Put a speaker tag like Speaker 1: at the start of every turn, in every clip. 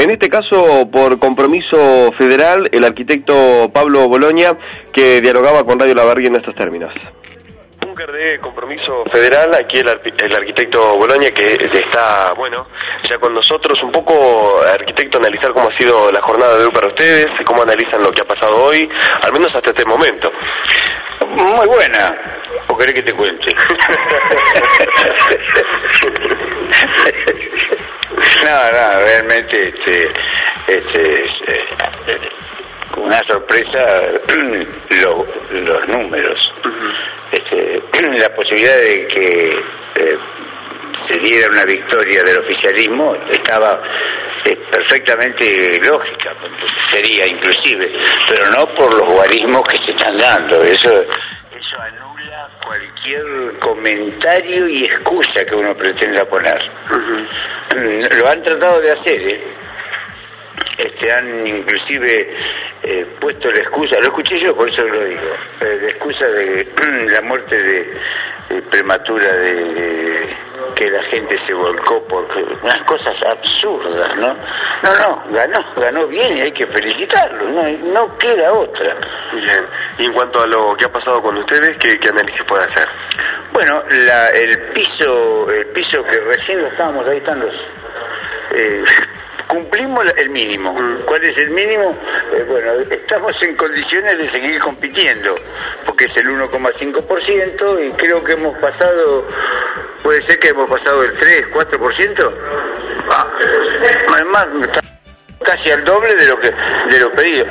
Speaker 1: En este caso, por compromiso federal, el arquitecto Pablo Boloña, que dialogaba con Radio La Barria en estos términos búnker de compromiso federal, aquí el, arquitecto Boloña que está, bueno, ya con nosotros, un poco, arquitecto, analizar cómo ha sido la jornada de hoy para ustedes, cómo analizan lo que ha pasado hoy, al menos hasta este momento.
Speaker 2: Muy buena, ¿o querés que te cuente? no, realmente este, este, este una sorpresa los números. Este, la posibilidad de que eh, se diera una victoria del oficialismo estaba eh, perfectamente lógica, sería inclusive, pero no por los guarismos que se están dando. Eso, eso anula cualquier comentario y excusa que uno pretenda poner. Lo han tratado de hacer, ¿eh? este, han inclusive eh, puesto la excusa, lo escuché yo, por eso lo digo, eh, la excusa de la muerte de, prematura de, que la gente se volcó por unas cosas absurdas, ¿no? No, no, ganó, ganó bien y hay que felicitarlo, no, no queda otra.
Speaker 1: Bien, y en cuanto a lo que ha pasado con ustedes, ¿qué, qué análisis puede hacer?
Speaker 2: Bueno, la, el piso, el piso que recién estábamos, ahí están los... Eh, cumplimos el mínimo. Mm. ¿Cuál es el mínimo? Eh, bueno, estamos en condiciones de seguir compitiendo, porque es el 1,5% y creo que hemos pasado, puede ser que hemos pasado el 3, 4%. Ah, además, casi al doble de lo que de lo pedido.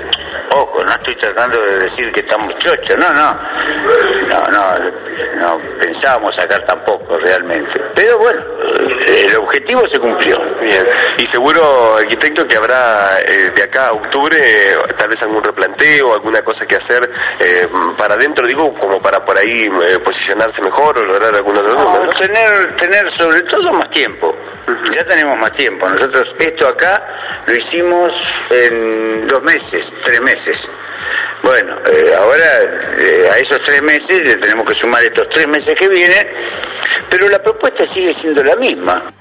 Speaker 2: Ojo, no estoy tratando de decir que estamos chochos, no, no, no, no, no pensábamos sacar tampoco realmente. Pero bueno, el objetivo se cumplió.
Speaker 1: Bien, y seguro, arquitecto, que habrá eh, de acá a octubre tal vez algún replanteo, alguna cosa que hacer eh, para adentro, digo, como para por ahí eh, posicionarse mejor o lograr algunos de
Speaker 2: no, tener, tener sobre todo más tiempo. Ya tenemos más tiempo. Nosotros esto acá lo hicimos en dos meses, tres meses. Bueno, eh, ahora eh, a esos tres meses le tenemos que sumar estos tres meses que vienen, pero la propuesta sigue siendo la misma.